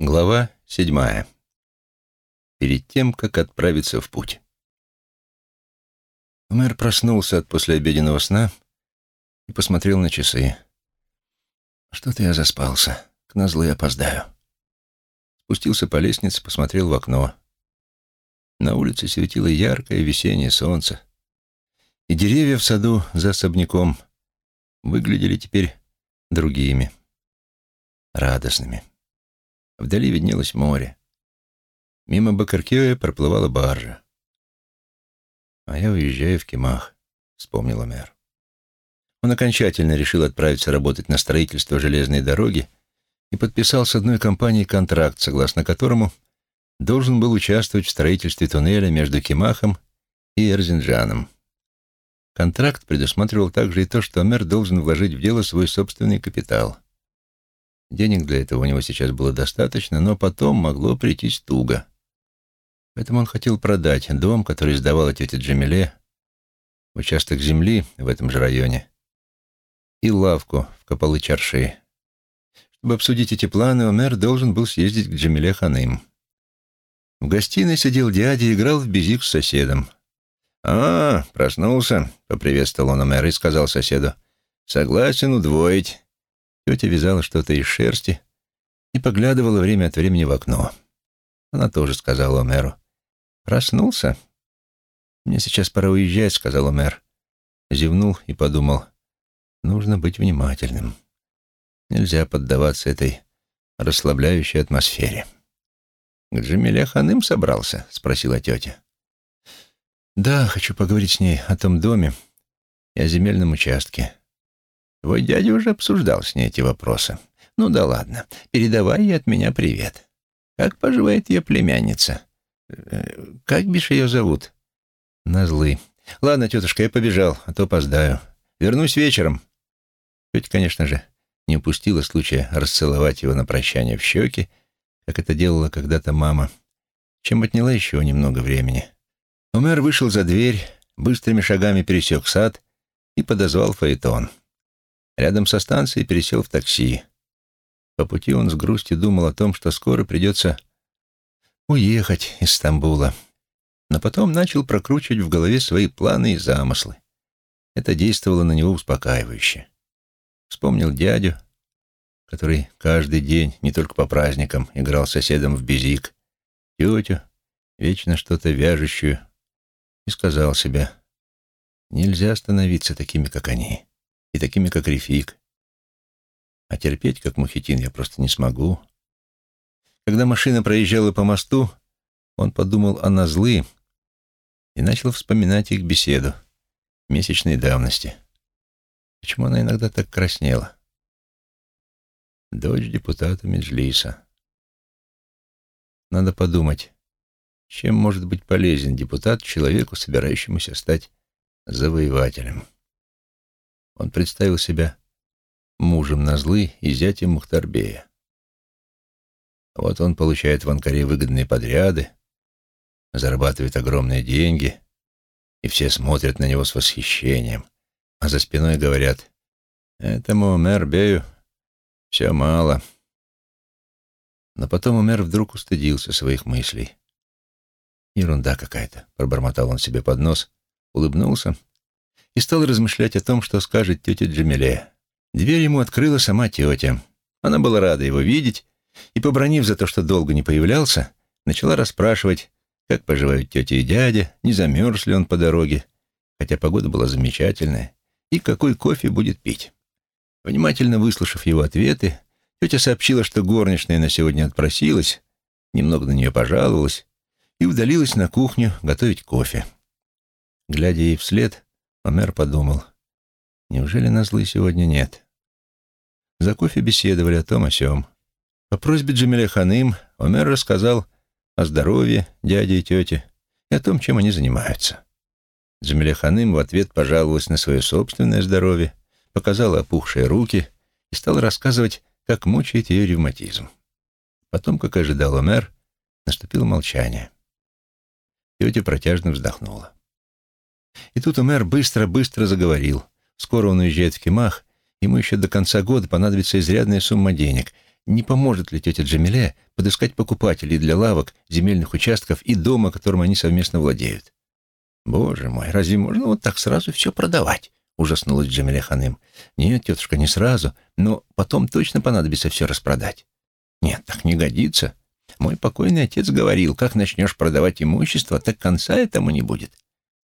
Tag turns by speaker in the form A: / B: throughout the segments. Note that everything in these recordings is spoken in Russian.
A: Глава седьмая. Перед тем, как отправиться в путь. Мэр проснулся от послеобеденного сна и посмотрел на часы. Что-то я заспался. К назло я опоздаю. Спустился по лестнице, посмотрел в окно. На улице светило яркое весеннее солнце, и деревья в саду за особняком выглядели теперь другими, радостными. Вдали виднелось море. Мимо Бакаркея проплывала баржа. «А я уезжаю в Кимах», — вспомнил мэр. Он окончательно решил отправиться работать на строительство железной дороги и подписал с одной компанией контракт, согласно которому должен был участвовать в строительстве туннеля между Кимахом и Эрзинджаном. Контракт предусматривал также и то, что мэр должен вложить в дело свой собственный капитал. Денег для этого у него сейчас было достаточно, но потом могло прийтись туго. Поэтому он хотел продать дом, который сдавала тетя Джамиле, участок земли в этом же районе и лавку в Капалы-Чарши. Чтобы обсудить эти планы, Омер должен был съездить к Джамиле Ханым. В гостиной сидел дядя и играл в безик с соседом. «А, проснулся», — поприветствовал он Омер и сказал соседу. «Согласен удвоить. Тетя вязала что-то из шерсти и поглядывала время от времени в окно. Она тоже сказала мэру. «Проснулся?» «Мне сейчас пора уезжать», — сказал мэр. Зевнул и подумал. «Нужно быть внимательным. Нельзя поддаваться этой расслабляющей атмосфере». «К Джамиле Ханым собрался?» — спросила тетя. «Да, хочу поговорить с ней о том доме и о земельном участке. Твой дядя уже обсуждал с ней эти вопросы. Ну да ладно, передавай ей от меня привет. Как поживает ее племянница? Э, как, бишь, ее зовут? Назлы. Ладно, тетушка, я побежал, а то опоздаю. Вернусь вечером. Тетя, конечно же, не упустила случая расцеловать его на прощание в щеки, как это делала когда-то мама, чем отняла еще немного времени. Умер вышел за дверь, быстрыми шагами пересек сад и подозвал Фаэтон. Рядом со станцией пересел в такси. По пути он с грустью думал о том, что скоро придется уехать из Стамбула. Но потом начал прокручивать в голове свои планы и замыслы. Это действовало на него успокаивающе. Вспомнил дядю, который каждый день, не только по праздникам, играл соседом в безик, тетю, вечно что-то вяжущую, и сказал себе, нельзя становиться такими, как они и такими, как Рефик. А терпеть, как Мухитин, я просто не смогу. Когда машина проезжала по мосту, он подумал о назлы и начал вспоминать их беседу месячной давности. Почему она иногда так краснела? Дочь депутата Меджлиса. Надо подумать, чем может быть полезен депутат человеку, собирающемуся стать завоевателем. Он представил себя мужем Назлы и зятем Мухтарбея. Вот он получает в Анкаре выгодные подряды, зарабатывает огромные деньги, и все смотрят на него с восхищением, а за спиной говорят, «Этому Мербею все мало». Но потом Умер вдруг устыдился своих мыслей. «Ерунда какая-то», — пробормотал он себе под нос, улыбнулся и стал размышлять о том, что скажет тетя Джамиле. Дверь ему открыла сама тетя. Она была рада его видеть и, побронив за то, что долго не появлялся, начала расспрашивать, как поживают тетя и дядя, не замерз ли он по дороге, хотя погода была замечательная, и какой кофе будет пить. Внимательно выслушав его ответы, тетя сообщила, что горничная на сегодня отпросилась, немного на нее пожаловалась и удалилась на кухню готовить кофе. Глядя ей вслед, Омер подумал, неужели Назлы сегодня нет? За кофе беседовали о том о сём. По просьбе Джамиля Ханым Омер рассказал о здоровье дяди и тети и о том, чем они занимаются. Джамиля Ханым в ответ пожаловалась на свое собственное здоровье, показала опухшие руки и стала рассказывать, как мучает ее ревматизм. Потом, как ожидал Омер, наступило молчание. Тетя протяжно вздохнула. И тут Умер быстро-быстро заговорил. Скоро он уезжает в Кемах, ему еще до конца года понадобится изрядная сумма денег, не поможет ли тетя Джамиле подыскать покупателей для лавок, земельных участков и дома, которым они совместно владеют. «Боже мой, разве можно вот так сразу все продавать?» — ужаснулась Джамиле Ханым. «Нет, тетушка, не сразу, но потом точно понадобится все распродать». «Нет, так не годится. Мой покойный отец говорил, как начнешь продавать имущество, так конца этому не будет».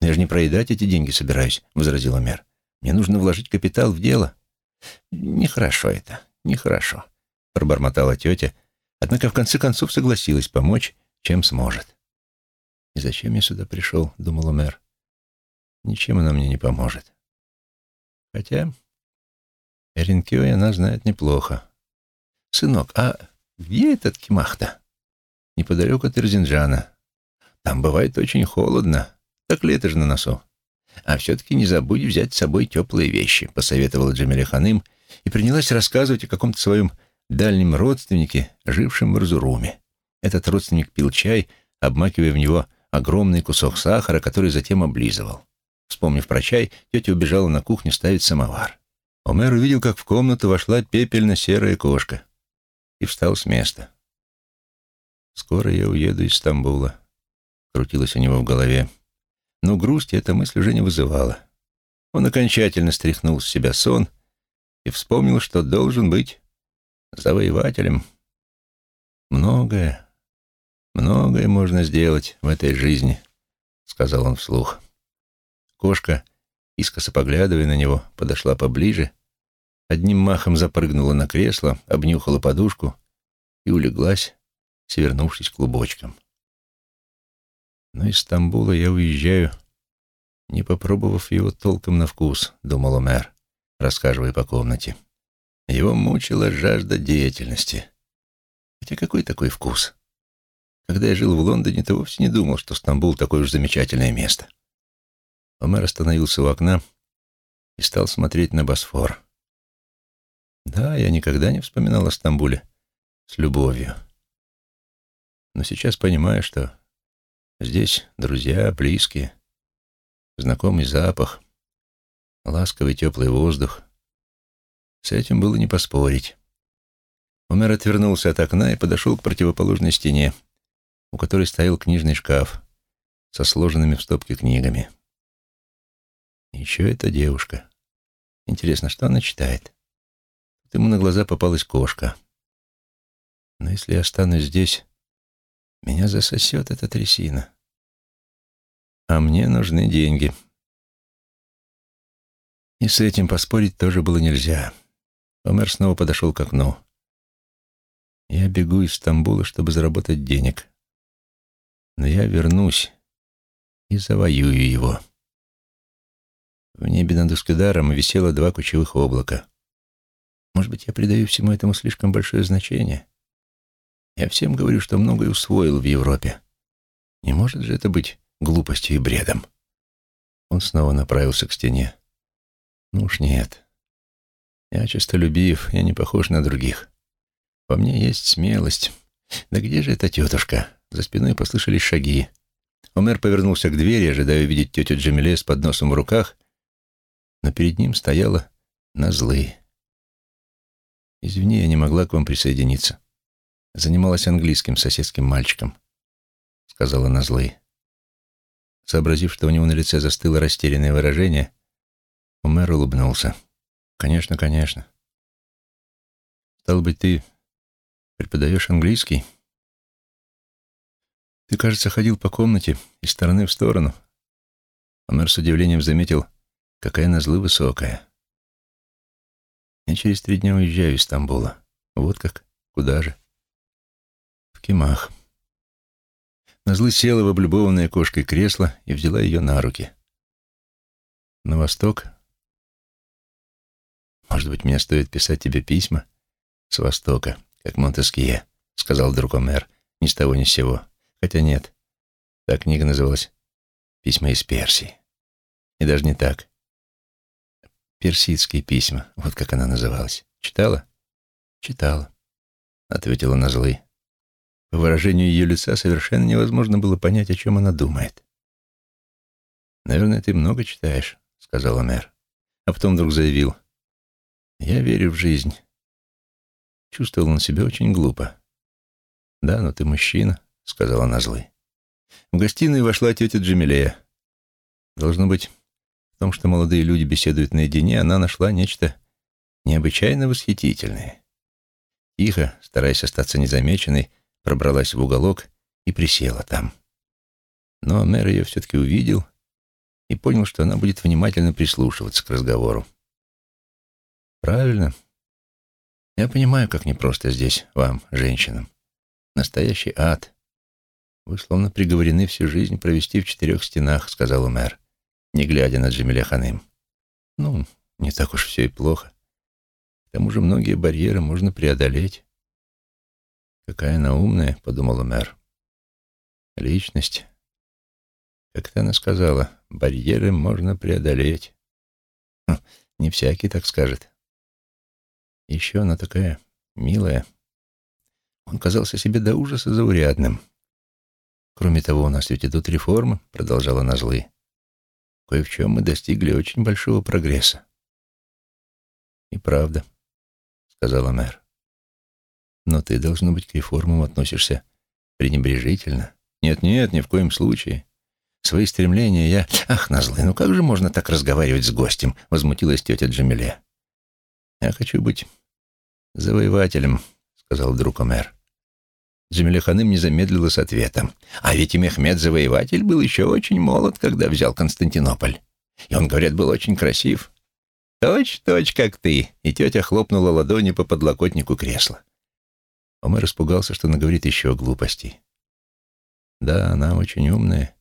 A: «Я же не проедать эти деньги собираюсь», — возразила мэр. «Мне нужно вложить капитал в дело». «Нехорошо это, нехорошо», — пробормотала тетя, однако в конце концов согласилась помочь, чем сможет. «И зачем я сюда пришел?» — думала мэр. «Ничем она мне не поможет. Хотя Эринкёй она знает неплохо. Сынок, а где этот Кимахта?» «Неподалеку от Эрзинджана. Там бывает очень холодно. Так лето же на носу. А все-таки не забудь взять с собой теплые вещи», — посоветовала Джамиля Ханым и принялась рассказывать о каком-то своем дальнем родственнике, жившем в Разуруме. Этот родственник пил чай, обмакивая в него огромный кусок сахара, который затем облизывал. Вспомнив про чай, тетя убежала на кухню ставить самовар. Омер увидел, как в комнату вошла пепельно-серая кошка и встал с места. «Скоро я уеду из Стамбула», — крутилось у него в голове. Но грусть эта мысль уже не вызывала. Он окончательно стряхнул с себя сон и вспомнил, что должен быть завоевателем. Многое, многое можно сделать в этой жизни, сказал он вслух. Кошка, искоса поглядывая на него, подошла поближе, одним махом запрыгнула на кресло, обнюхала подушку и улеглась, свернувшись клубочком. Но из Стамбула я уезжаю, не попробовав его толком на вкус, думал мэр, рассказывая по комнате. Его мучила жажда деятельности. Хотя какой такой вкус? Когда я жил в Лондоне, то вовсе не думал, что Стамбул такое уж замечательное место. Омер остановился у окна и стал смотреть на Босфор. Да, я никогда не вспоминал о Стамбуле с любовью. Но сейчас понимаю, что здесь друзья, близкие, знакомый запах, ласковый теплый воздух — с этим было не поспорить. Умер отвернулся от окна и подошел к противоположной стене, у которой стоял книжный шкаф со сложенными в стопке книгами. Еще эта девушка. Интересно, что она читает? Тут ему на глаза попалась кошка. Но если я останусь здесь, меня засосет эта трясина. А мне нужны деньги. И с этим поспорить тоже было нельзя. Омер снова подошел к окну. «Я бегу из Стамбула, чтобы заработать денег. Но я вернусь и завоюю его». В небе над Ускедаром висело два кучевых облака. Может быть, я придаю всему этому слишком большое значение? Я всем говорю, что многое усвоил в Европе. Не может же это быть глупостью и бредом? Он снова направился к стене. Ну уж нет. Я честолюбив, я не похож на других. Во мне есть смелость. Да где же эта тетушка? За спиной послышались шаги. Омер повернулся к двери, ожидая увидеть тетю Джамиле с подносом в руках, но перед ним стояла Назлы. «Извини, я не могла к вам присоединиться. Занималась английским соседским мальчиком», — сказала Назлы. Сообразив, что у него на лице застыло растерянное выражение, Омер улыбнулся. Конечно, конечно. Стал быть, ты преподаешь английский? Ты, кажется, ходил по комнате из стороны в сторону. Омер с удивлением заметил, какая назлы высокая. Я через три дня уезжаю из Стамбула. Вот как? Куда же? В Кемах. Назлы села в облюбованное кошкой кресло и взяла ее на руки. На восток «Может быть, мне стоит писать тебе письма с Востока, как Монтескье», — сказал друг Омер, ни с того ни с сего. Хотя нет, та книга называлась «Письма из Персии». И даже не так. «Персидские письма», вот как она называлась. Читала? Читала, — ответила на злый. По выражению ее лица совершенно невозможно было понять, о чем она думает. «Наверное, ты много читаешь», — сказал Омер. А потом вдруг заявил — я верю в жизнь. Чувствовал он себя очень глупо. «Да, но ты мужчина», — сказала она злой. В гостиную вошла тетя Джамилея. Должно быть, в том, что молодые люди беседуют наедине, она нашла нечто необычайно восхитительное. Тихо, стараясь остаться незамеченной, пробралась в уголок и присела там. Но мэр ее все-таки увидел и понял, что она будет внимательно прислушиваться к разговору. «Правильно. Я понимаю, как непросто здесь вам, женщинам. Настоящий ад. Вы словно приговорены всю жизнь провести в четырех стенах», — сказал мэр, не глядя на Джамиля Ханым. «Ну, не так уж все и плохо. К тому же многие барьеры можно преодолеть». «Какая она умная», — подумал мэр. «Личность. Как-то она сказала, барьеры можно преодолеть. Хм, не всякий так скажет. Еще она такая милая. Он казался себе до ужаса заурядным. Кроме того, у нас ведь идут реформы, продолжала Назлы. Кое в чем мы достигли очень большого прогресса. И правда, сказала мэр. Но ты, должно быть, к реформам относишься пренебрежительно. Нет-нет, ни в коем случае. Свои стремления я... Ах, назлы, ну как же можно так разговаривать с гостем? Возмутилась тетя Джамиле. Я хочу быть завоевателем, сказал друг Омер. Джамиле не замедлила с ответом. А ведь и Мехмед Завоеватель был еще очень молод, когда взял Константинополь. И он, говорят, был очень красив. Точь-точь, как ты. И тетя хлопнула ладони по подлокотнику кресла. Омер испугался, что она говорит еще глупостей. Да, она очень умная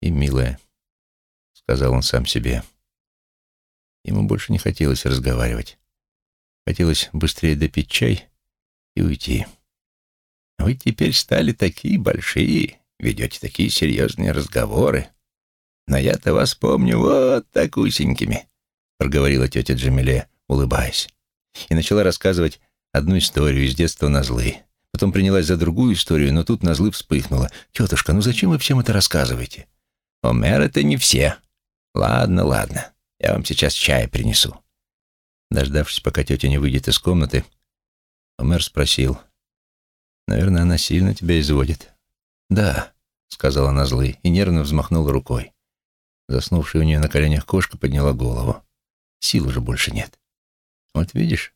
A: и милая, сказал он сам себе. Ему больше не хотелось разговаривать. Хотелось быстрее допить чай и уйти. Вы теперь стали такие большие, ведете такие серьезные разговоры. Но я-то вас помню вот так усенькими, проговорила тетя Джамиле, улыбаясь. И начала рассказывать одну историю из детства на злы. Потом принялась за другую историю, но тут на злы вспыхнула. «Тетушка, ну зачем вы всем это рассказываете?» «Омер, это не все. Ладно, ладно, я вам сейчас чай принесу». Дождавшись, пока тетя не выйдет из комнаты, Омер спросил. «Наверное, она сильно тебя изводит». «Да», — сказала она и нервно взмахнула рукой. Заснувшая у нее на коленях кошка подняла голову. Сил уже больше нет. «Вот видишь,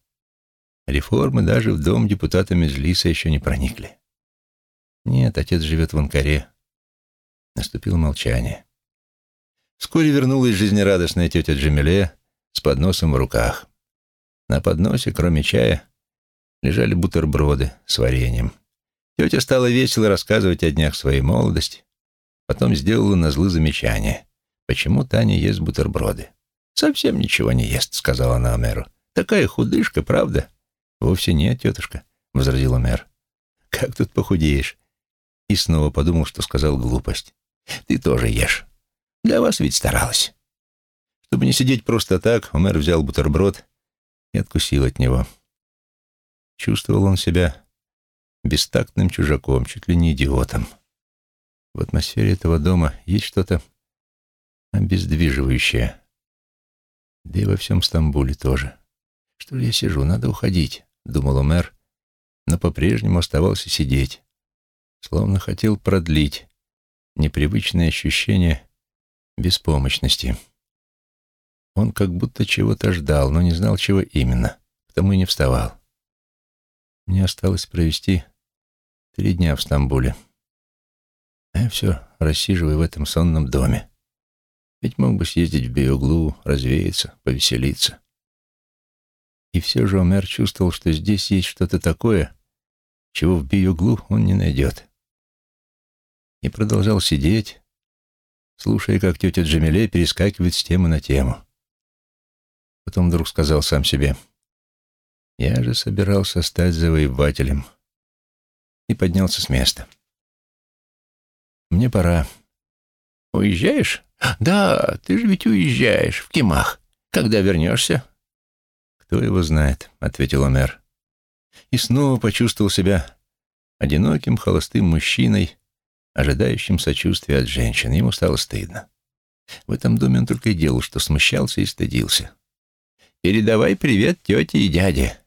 A: реформы даже в дом депутата Меджлиса еще не проникли». «Нет, отец живет в Анкаре. Наступило молчание. Вскоре вернулась жизнерадостная тетя Джамиле с подносом в руках. На подносе, кроме чая, лежали бутерброды с вареньем. Тетя стала весело рассказывать о днях своей молодости, потом сделала на злы замечание. «Почему Таня ест бутерброды?» «Совсем ничего не ест», — сказала она Омеру. «Такая худышка, правда?» «Вовсе нет, тетушка», — возразила мэр. «Как тут похудеешь?» И снова подумал, что сказал глупость. Ты тоже ешь. Для вас ведь старалась. Чтобы не сидеть просто так, Умер взял бутерброд и откусил от него. Чувствовал он себя бестактным чужаком, чуть ли не идиотом. В атмосфере этого дома есть что-то обездвиживающее. Да и во всем Стамбуле тоже. Что ли я сижу, надо уходить, думал Умер, но по-прежнему оставался сидеть, словно хотел продлить непривычное ощущение беспомощности. Он как будто чего-то ждал, но не знал, чего именно, потому и не вставал. Мне осталось провести три дня в Стамбуле. А я все рассиживаю в этом сонном доме. Ведь мог бы съездить в Биоглу, развеяться, повеселиться. И все же Омер чувствовал, что здесь есть что-то такое, чего в Биоглу он не найдет и продолжал сидеть, слушая, как тетя Джамиле перескакивает с темы на тему. Потом вдруг сказал сам себе, «Я же собирался стать завоевателем» и поднялся с места. «Мне пора». «Уезжаешь?» «Да, ты же ведь уезжаешь в Кимах. Когда вернешься?» «Кто его знает», — ответил Омер. И снова почувствовал себя одиноким холостым мужчиной, ожидающим сочувствия от женщин. Ему стало стыдно. В этом доме он только и делал, что смущался и стыдился. «Передавай привет тете и дяде».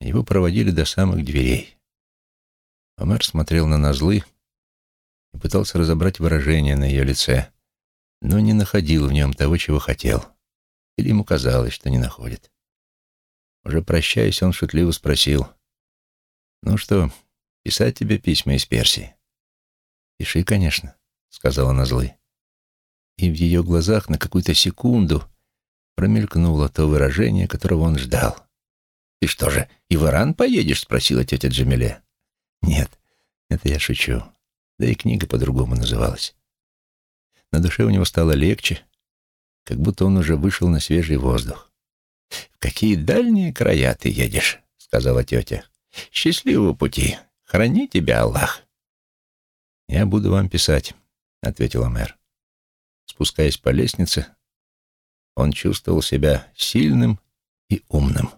A: Его проводили до самых дверей. Омар смотрел на Назлы и пытался разобрать выражение на ее лице, но не находил в нем того, чего хотел. Или ему казалось, что не находит. Уже прощаясь, он шутливо спросил, «Ну что, писать тебе письма из Персии?» «Пиши, конечно», — сказала Назлы. И в ее глазах на какую-то секунду промелькнуло то выражение, которого он ждал. «Ты что же, и в Иран поедешь?» — спросила тетя Джамиле. «Нет, это я шучу. Да и книга по-другому называлась». На душе у него стало легче, как будто он уже вышел на свежий воздух. «В какие дальние края ты едешь?» — сказала тетя. «Счастливого пути! Храни тебя Аллах!» «Я буду вам писать», — ответила мэр. Спускаясь по лестнице, он чувствовал себя сильным и умным.